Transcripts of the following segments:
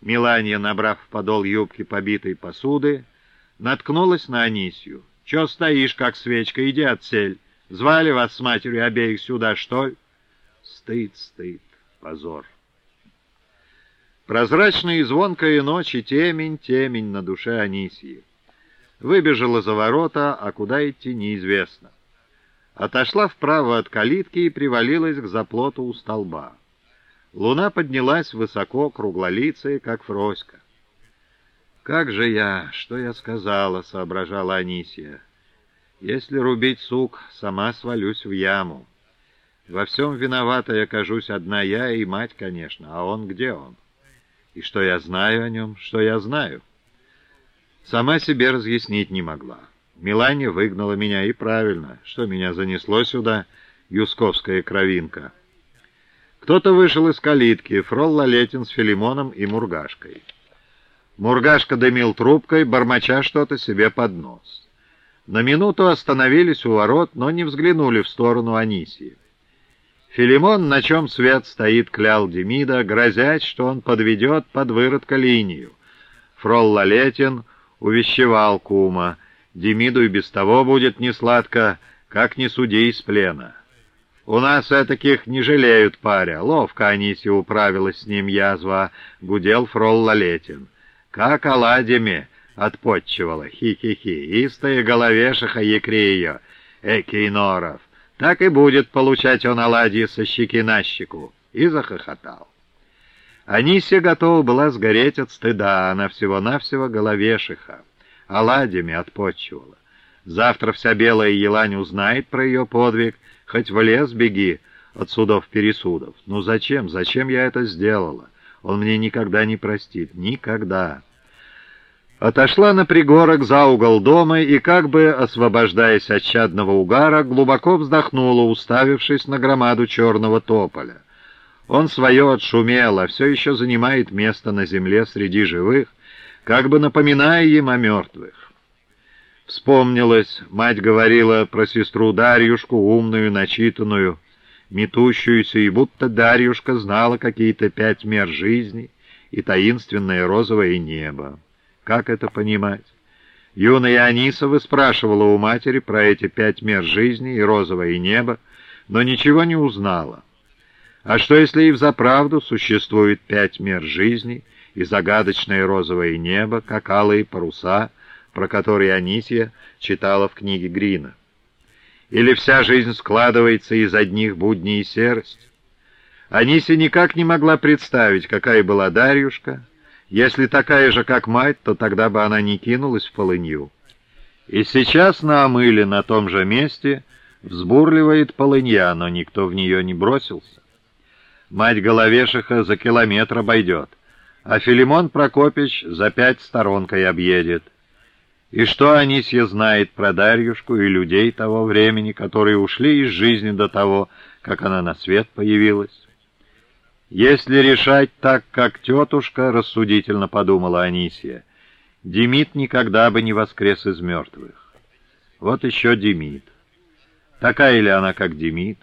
Миланья, набрав в подол юбки побитой посуды, наткнулась на Анисью. «Че стоишь, как свечка? Иди отсель. Звали вас с матерью обеих сюда, что ли?» Стыд, стыд, позор. Прозрачная и звонкая ночь и темень, темень на душе Анисии. Выбежала за ворота, а куда идти неизвестно. Отошла вправо от калитки и привалилась к заплоту у столба. Луна поднялась высоко, круглолицая, как Фроська. «Как же я, что я сказала?» — соображала Анисия. «Если рубить сук, сама свалюсь в яму. Во всем виновата я кажусь одна я и мать, конечно, а он где он? И что я знаю о нем, что я знаю?» Сама себе разъяснить не могла. Милане выгнала меня, и правильно, что меня занесло сюда, юсковская кровинка. Кто-то вышел из калитки, фрол Лалетин с Филимоном и Мургашкой. Мургашка дымил трубкой, бормоча что-то себе под нос. На минуту остановились у ворот, но не взглянули в сторону Анисии. Филимон, на чем свет стоит, клял Демида, грозясь, что он подведет под выродка линию. Фрол Лалетин увещевал кума. Демиду и без того будет несладко, как не суди из плена. У нас таких не жалеют паря. Ловко Анисия управилась с ним язва, гудел Фрол Лалетин как оладьями отпотчевала, хи-хи-хи, истая головешиха Екрея, экий норов. Так и будет получать он оладьи со щеки на щеку. И захохотал. Анисия готова была сгореть от стыда, она всего-навсего головешиха, оладьями отпотчевала. Завтра вся белая елань узнает про ее подвиг, хоть в лес беги от судов-пересудов. Ну зачем, зачем я это сделала? Он мне никогда не простит, никогда. Отошла на пригорок за угол дома и, как бы освобождаясь от чадного угара, глубоко вздохнула, уставившись на громаду черного тополя. Он свое отшумел, а все еще занимает место на земле среди живых, как бы напоминая им о мертвых. Вспомнилось, мать говорила про сестру Дарьюшку, умную, начитанную, метущуюся, и будто Дарьюшка знала какие-то пять мер жизни и таинственное розовое небо. Как это понимать? Юная Аниса выспрашивала у матери про эти пять мер жизни и розовое небо, но ничего не узнала. А что, если и взаправду существует пять мер жизни и загадочное розовое небо, как алые паруса, про которые Анисия читала в книге Грина? Или вся жизнь складывается из одних будней и серость? Анисия никак не могла представить, какая была Дарьюшка, если такая же, как мать, то тогда бы она не кинулась в полынью. И сейчас на омыле на том же месте взбурливает полынья, но никто в нее не бросился. Мать Головешиха за километр обойдет, а Филимон Прокопич за пять сторонкой объедет. И что Анисья знает про Дарьюшку и людей того времени, которые ушли из жизни до того, как она на свет появилась? Если решать так, как тетушка, рассудительно подумала Анисия, Демид никогда бы не воскрес из мертвых. Вот еще Демид. Такая ли она, как Демид?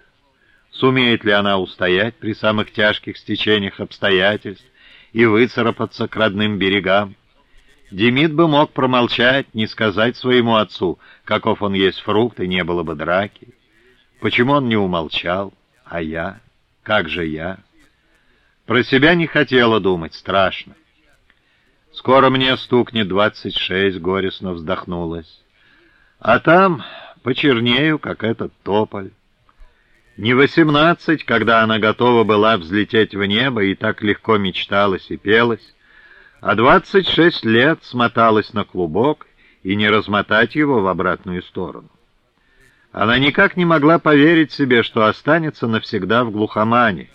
Сумеет ли она устоять при самых тяжких стечениях обстоятельств и выцарапаться к родным берегам? Демид бы мог промолчать, не сказать своему отцу, каков он есть фрукт, и не было бы драки. Почему он не умолчал? А я? Как же я? Про себя не хотела думать, страшно. Скоро мне стукнет двадцать шесть, горестно вздохнулась. А там почернею, как этот тополь. Не восемнадцать, когда она готова была взлететь в небо и так легко мечталась и пелась, а двадцать шесть лет смоталась на клубок и не размотать его в обратную сторону. Она никак не могла поверить себе, что останется навсегда в глухомане,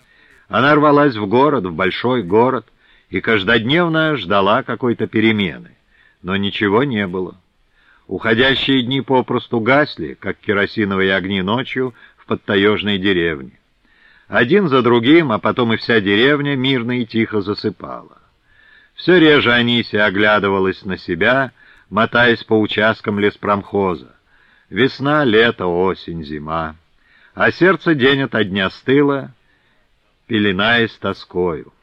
она рвалась в город, в большой город, и каждодневно ждала какой-то перемены. Но ничего не было. Уходящие дни попросту гасли, как керосиновые огни ночью в подтаежной деревне. Один за другим, а потом и вся деревня мирно и тихо засыпала. Все реже Анисия оглядывалась на себя, мотаясь по участкам леспромхоза. Весна, лето, осень, зима. А сердце день ото дня стыло, пеленаясь тоскою.